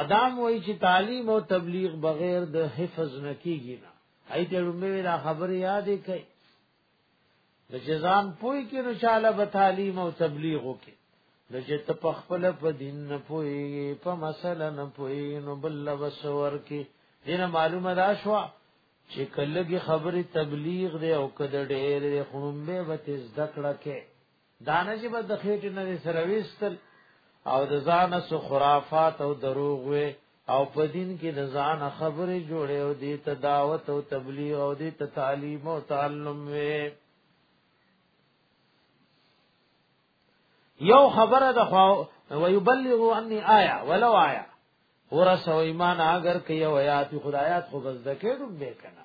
ادم وای چې تعلیم او تبلیغ بغیر د حفظ نکیږي نه هاي ته لومې دا خبر یادې کړي د جزام پوي کې نو شاله به تعلیم او تبلیغ وکي د چې ته په خپل په دین نه پوي په مسله نه پوي نو بل وسور کې دین معلومه دا شو چې کلهږي خبره تبلیغ دی او کده ډېر خړمبه وته ذکر کې دانه چې به د خېټې نه سره وېستل او د ځان سو خرافات او دروغ وې او په دین کې د ځان خبرې جوړې او دې ته دعوت او تبلیغ او دې ته تعلیم او تعلم وې یو خبره د خو ويبلغ عني آیا ولو آیا ورسو ایمان اگر کې یو آیات خدایات خو بس دکې ډوب به کنه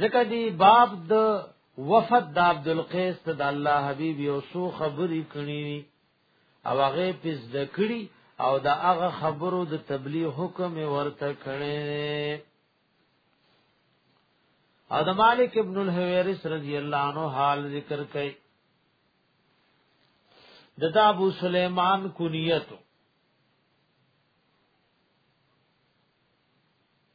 ځکه دی باب د وفد د عبد القیس ته د الله حبیب یو سو خبرې کړي او هغه پس د کړي او د هغه خبرو د تبلیغ حکم ورته کړي او د مالک ابن الحویرث رضی الله عنه حال ذکر کړي ددا ابو سلیمان کنیتو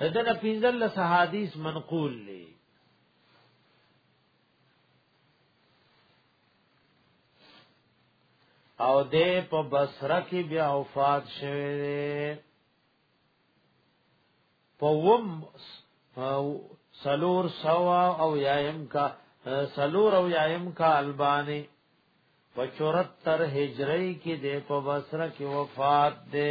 دنه پینځل لس حدیث منقول لی او دې په بصره کې بیا وفات شوه په وم سلور سوا او یایم کا سلور او یایم کا البانی په 74 هجری کې د په بصره کې وفات ده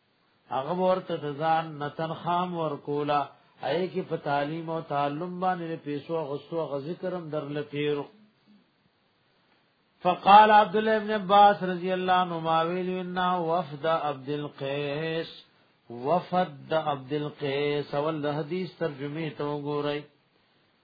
هغه ورته د ځان نتن خام ورکولا اې کې په تعلیم او تعلم باندې پیسو غوښتو غ ذکرم درل تیرو فقال عبد الله ابن عباس رضی الله عنه ما ویل ان وفد عبد القیس وفد عبد القیس ول حدیث ترجمه ته وګورئ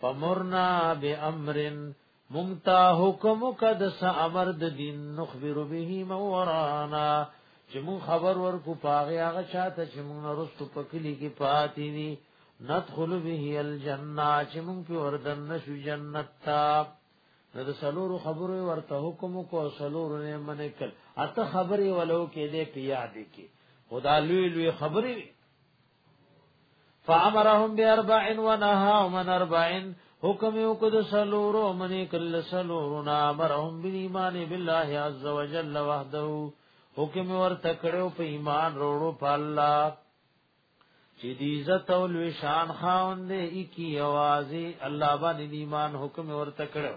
فمرنا بامر ممتا حکم قد س امر د دین نخبر به مورانا چې مون خبر ورکو پاغه هغه چاته چې مون رستو پکلی کې پاتې دي ندخل به الجنه چې مون په وردن نشو جنت تا د سلور خبرو ورته حکم کو سلور نه منې کړ اته خبرې ولو کې دې پیاد کې خدا لوی لوی خبرې فامرهم باربع ونهاهم عن اربع حکم یو کو د سلورو منی کل سلورو نا امرهم بالایمان بالله عز وجل وحده حکم ور تکړو په ایمان وروړو په الله چې دی عزت او لوی شان خاوند یې کی اوازي الله باندې ایمان حکم ور تکړو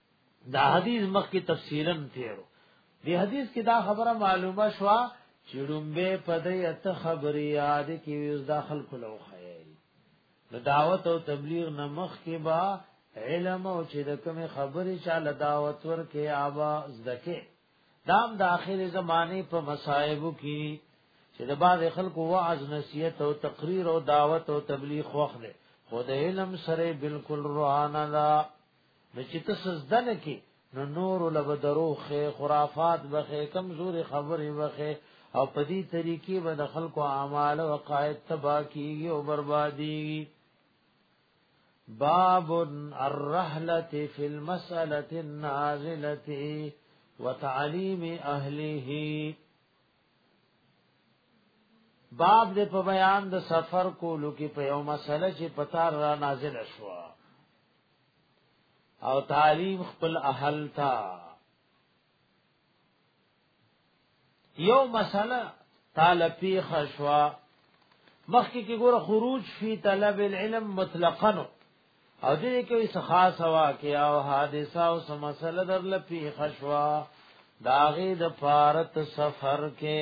دا حدیث مخکې تفصیلا تیرو دی حدیث کې دا خبره معلومه شوه چې ډومبه په دې ات خبرې یاد کې یوز داخل کولو خیر نو دعوت او تبلیغ نه مخ کې با علم او چې د کوم خبرې چاله دعوت ورکې آبا زدکه دام د اخر زمانه په مصائب کې چې د بعض خلکو وعظ نصیحت او تقریر او دعوت او تبلیغ وخت ده خو د علم سره بالکل روانه ده نو چې ته سجده نه کې نو نور لب دروخه خرافات بخې کمزوري خبرې بخې او په دې طریقې به د خلکو اعمال او عقاید تبا کیږي او بربادي باب الرحله فی المساله النازله وتعلیم اهله باب دې په بیان د سفر کولو کې په یو مسله چې پتا را نازل شوه او تعلیم خپل اهل تا یو مسله تعالی پیخ شوا مخکې کې ګوره خروج فی طلب العلم مطلقاً او دې کې څه خاص وا کې او حادثه او سم مسله در لپی خشوا داغه د فارت سفر کې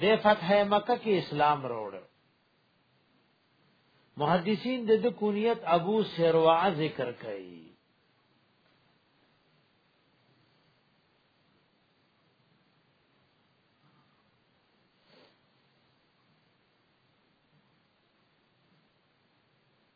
د فتح مکه کې اسلام راوړ محدثین د د کونیت ابو سروا ذکر کوي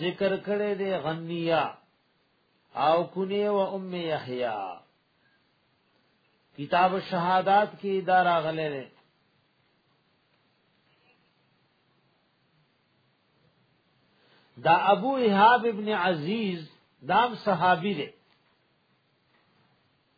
ذکر کړي دي غنیه او کنیه او ام یحیی کتاب الشهادات کې اداره غلې ده دا ابو احاب ابن عزیز دام صحابی دی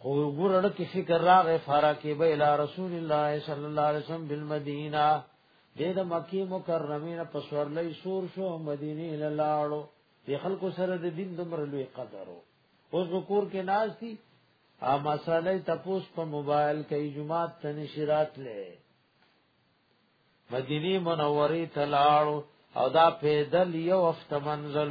خو ګورړه کې فکر راغې فارا کې به اله رسول الله صلی الله علیه وسلم بالمدینه دې د مکی مکرمه نه پسور لې سور شو مدینه لاړو دې خلکو سره د دین دمر لوی قدرو اوس ذکر کې ناز دي ا مسالې تپوس په موبایل کې جمعات تنشرات لې مدینه منوره تلاړو او دا پیدل یو افت منزل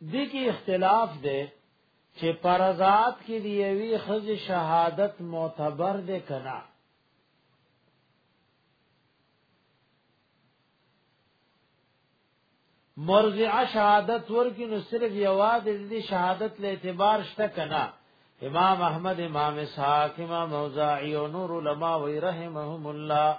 دې کې اختلاف دی چې پرزات کې دی وی خز شهادت معتبر ده کنا مرجع شهادت ورکی نو صرف یواد دې شهادت له اعتبار شته کنا امام احمد امام اسحاق امام اوزاعی او نور علماء وی رحمهم الله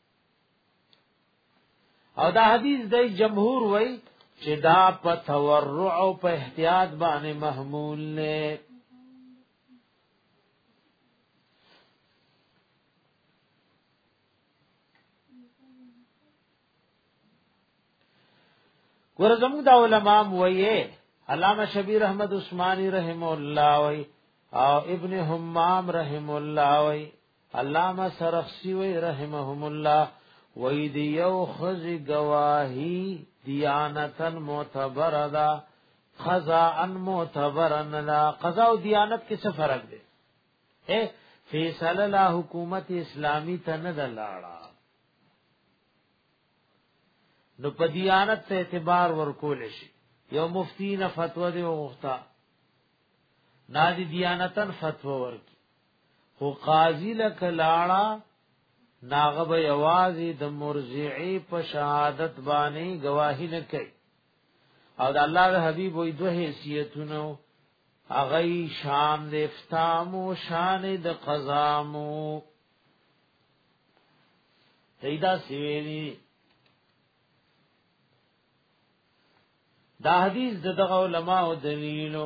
او دا حدیث د جمهور وای چې دا په تورع او په احتیاط باندې محمول نه ورزمو دا علماء وایي علامه شبیر احمد عثماني رحم الله وایي او ابن حمام رحم الله وایي علامه سرخسی وی رحمهم الله وی دی یو خزی گواهی دیانتن معتبر دا قضا ان معتبر نه دا قضا او دیانت کې څه فرق دی اے فیصله لا حکومت اسلامی ته نه دلاړه نو په دیانت ته اعتبار ورکول شي یو مفتی نه فتوا دی وغوښتا نادي دیانتن فتوا ورکړي خو قاضی لکه لاړه ناغه به یوازې د مرجعی په شهادت باندې گواهی نه کوي او د الله د حبیب وې دوه حیثیتونه هغه شام د افتام او شان د قزامو دیدا سیویلی دا حدیث دغه علماء دلیلو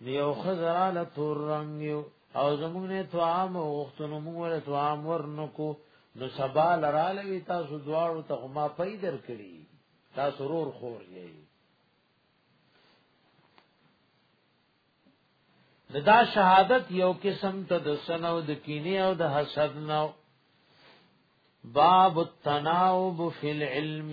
یو خزرا له تور رنگ یو او زمونږ نه توام غختنو موږ ول توام ورنکو نو سبا لراله وی تاسو دواړو ته ما پي در کړی تاسو رور خور یی دا شهادت یو قسم ته د سنو د کینې او د حسد نو باب التناوب فی العلم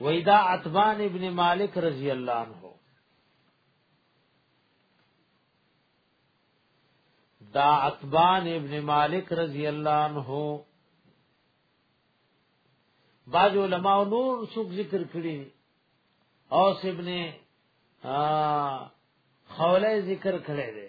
ویدا عتبان ابن مالک رضی الله عنه دا عتبان ابن مالک رضی الله عنه باج علماء نور څوک ذکر کړی اوس ابن خوله ذکر کړی دی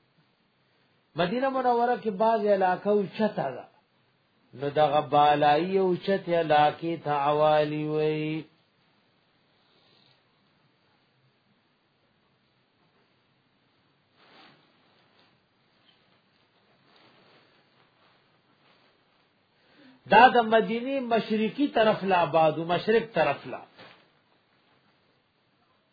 مدینه منوره کې بعض علاقه او چته ده نو دغه بالای او چته علاقه ته عوالی وای دا د مدینه مشرقي طرف لا آباد مشرق طرف لا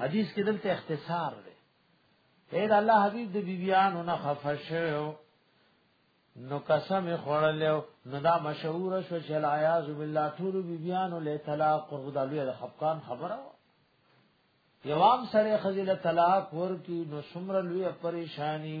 حدیث کې دلته اختصار دی اے دا الله حبیب د بیبیانو نه خفه شو نو قسم خړلو نو دا مشهور شو چې العیاذ بالله ټول بیبیانو له طلاق قرب دالوی د خفقان خبره یوام سره خزیله طلاق ورکی نو سمر لوی پریشانی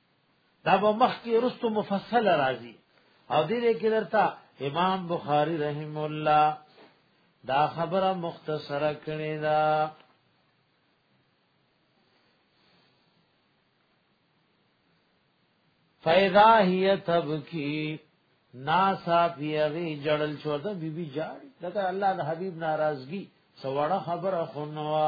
دا به مخکې رستو مفصل راځي او دې دې کې درته امام بخاری رحم الله دا خبره مختصره کړې ده فیضا هی تبکی ناسا پیغی جړل شو ده بی بی جاړي دا الله د حبیب ناراضگی سوړه خبره خونوا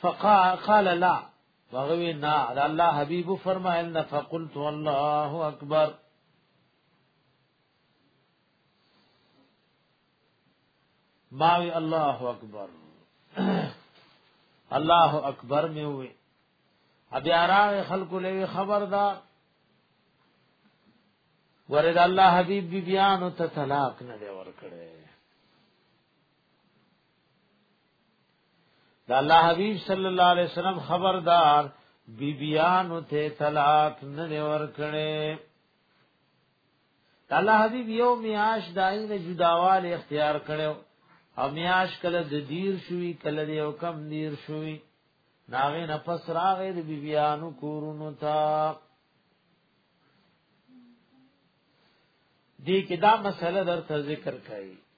فقال لا وغوی نا دا الله حبیب فرمایل نه فقلت الله اکبر ماوی الله اکبر الله اکبر می وی بیا راغ خلق له خبردار ورد الله حبیب بی بیان ته طلاق نه دی ورکړی دا الله حبیب صلی الله علیه وسلم خبردار بیبیانو ته طلاق نه ور کړي الله حبیب یو میاش دای نه جداوال اختیار کړو او میاش کله د دیر شوی کله د یو کم دیر شوی ناغه نفس راغې د بیبیانو کورونو ته دې کې دا مسله درته ذکر کړي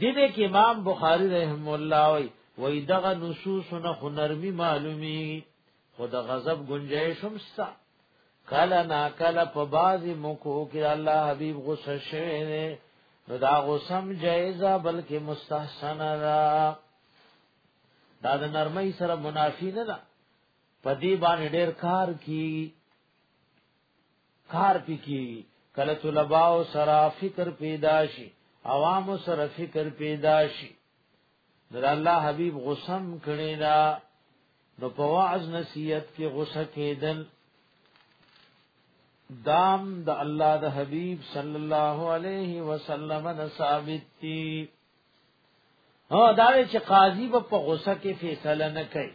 دې دې کې امام بخاری رحم الله وی وی دغه نصوص نه خنرمي معلومي خو د غضب گنجائش هم ستا کله نا کله په بازي موکو کې الله حبيب غصه شوی نه نو دا غصم جایزه بلکې مستحسن را دا د نرمۍ سره منافی نه ده په دې باندې ډېر کار کی کار پکې کله طلباء سره فکر پیدا شي عوام سره فکر پیدا شي در الله حبیب غسم کړي دا نو په واعظ نصیحت کې غصه کېدل دام د دا الله د حبیب صلی الله علیه وسلم نه ثابت دي ها دا چې قاضي په غصه کې فیصله نه کوي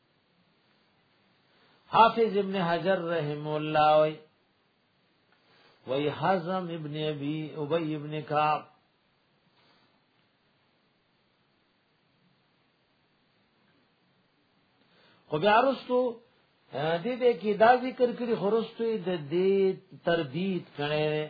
حافظ ابن حجر رحم الله وی وی حزم ابن ابي ابي ابن كعب خو بیا رستو دې دې کې دا ذکر کړی خرستو د دې تردید کړي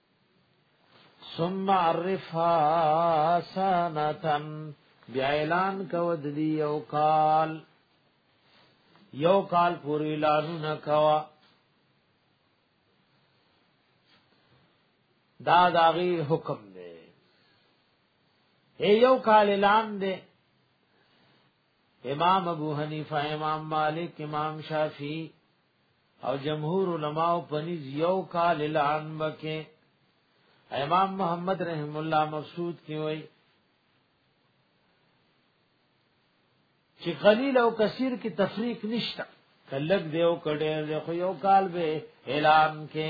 ثم عرفها سنتن بیا اعلان کو د دی یو کال یو کال پوری اعلان نکوا دا داغي حکم دی یو کال اعلان دی امام ابو حنیفه امام مالک امام شافعی او جمهور علما او پنځ یو کال اعلان وکې امام محمد رحم الله مقصود کی وای چې قلیل او کثیر کی تفریق نشته کلک دیو کډه خو یو کال به اعلان کې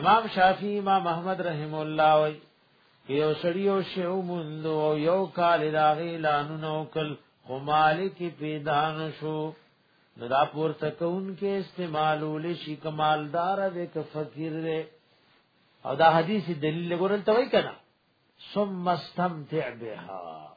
امام شافعی امام احمد رحم الله وی یو سړی او شیو مند او یو کال راغی لانو نو کل خو مالک پیدا نشو نو دا پور تکون کې استعمالول شي کمالدار دې ک فقیر دې او دا حدیث دلیل ګورل ته وای کنه ثم استمتع بها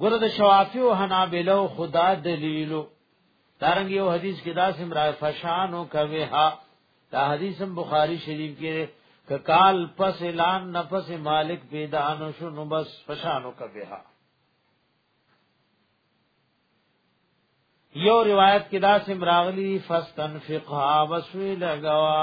ګوره د شوافی او حنابلو خدا دلیلو دارنګ یو حدیث کې دا سم را فشانو کوي ها دا حدیث هم بخاری شریف کې ککال پس اعلان نفس مالک پیدا نو شنو بس فشانو کوي ها یو روایت کې دا سم راغلی فاستنفقها وسوی لگاوا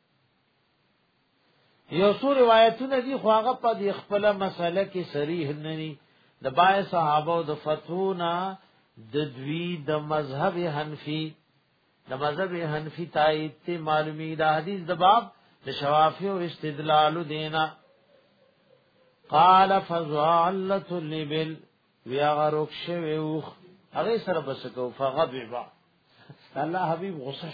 یو څو روایتونه دي خو هغه په دې خپل مسله کې صریح نه دي د بای صحابه او د فتونا د دوی د مذهب حنفي د مذهب حنفي تایید ته معلومی دا حدیث د باب د شوافی او استدلال دینا قال فزعلت لبل ویا غروک شوی اوخ هغه سره بس کو فغضب الله حبیب غصه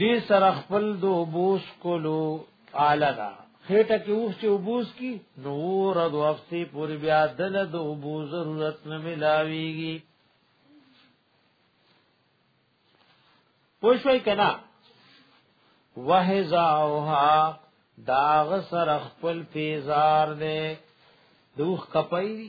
دې سره خپل د وبوس کولو اعلی دا خېټه کې اوس چې وبوس کی نور د وفسي پوری بیا دل د وبو ضرورت نه ملاويږي پوښوي کنا وهزاوها داغ سر خپل پیزار دے دوخ کپای دی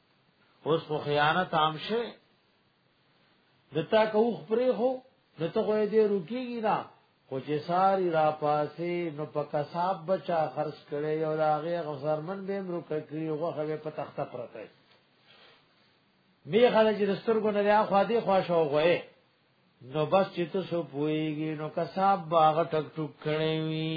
اوس خو خیانت عام شي دتا کو خبرې هو دته خو دې رکیږي نه خو چې ساری را پاسې نو په کساب بچا خرج کړي او دا غي غزرمن به امر کوي هغه خو په تخته پرته می خلک چې سترګو نه لري خو دې خوا شو غوي نو بس چې ته سو پويږي نو کساب باغ ټک ټک کړي وي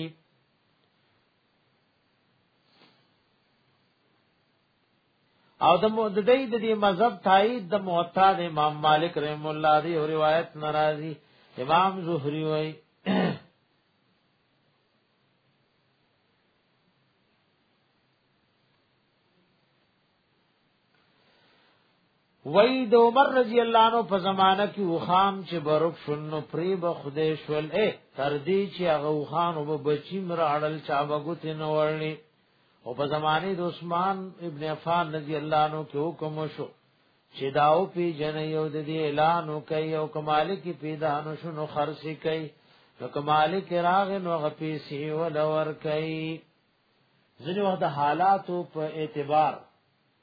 او د مددی د دې مذهب تایید د موطا د امام مالک رحم الله دی او روایت ناراضی امام زهری وای وای د عمر رضی الله عنه په زمانہ کې وخام چې برک شنو پری به خدای شول اے تر دې چې هغه وخان وب بچی مراړل چا وګت نه ورني او په زمانه د عثمان ابن عفان رضی الله عنه کې حکم شو چې داو پی جن یو د دې اعلان وکي او کمال کې پیدا نو شنو خرڅ کوي نو کمال کې راغ نو غپی سی ولور کوي ځنی وخت حالاتو په اعتبار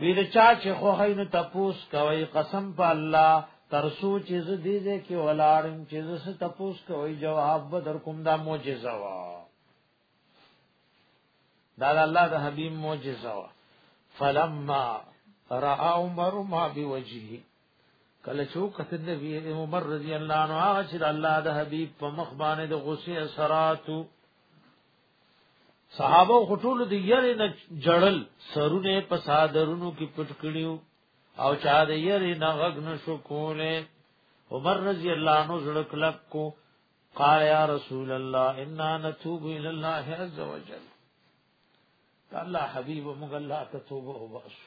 وی د چا چې خو هین تپوس کوي قسم په الله تر سو چې ز دې دې کې ولارم چې ز ست تپوس کوي جواب به در کوم دا معجزه وا دا الله د حبیب معجزه وا فلما را عمر ما بوجهه کله چې کته نبی عمر رضی الله عنه هغه چې الله د حبیب په مخ باندې د غصې اثراتو صحابه خټول د یری نه جړل سرونه په صادرونو کې پټ کړیو او چا د یری نه غږ نشو کوله عمر رضی الله عنه زړه کلک کو قال یا رسول الله انا نتوب الى الله عز وجل الله حبیب موږ الله ته توبه وباسو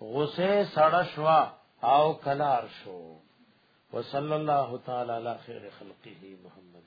غصه سړه شوا او کلار شو وصلی الله تعالی علی خیر خلقه محمد